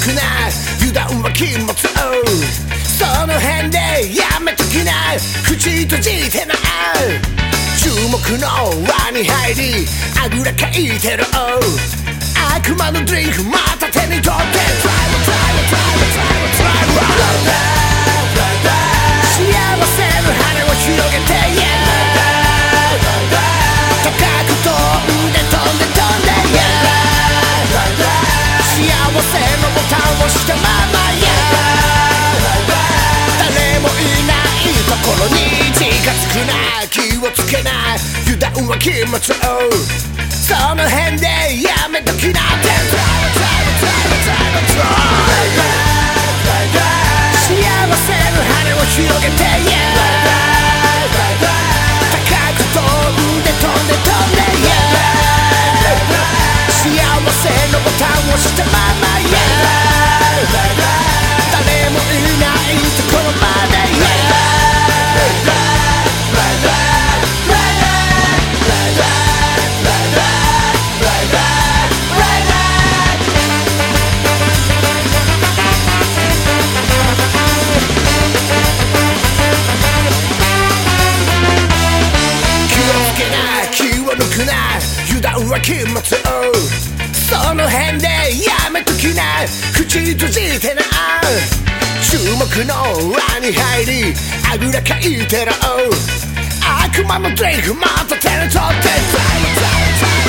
くな油断は禁物。その辺でやめときな口閉じてない。注目の輪に入り。あぐらかいてる。悪魔のドリンクまた手に取って。幸せの羽を広げて気持ちをその辺でやめときなって幸せの羽を広げて Yeah は禁物その辺でやめときな。口閉じてな。注目の輪に入りあぐらかいてろ。悪魔のドリンクまた手に取って。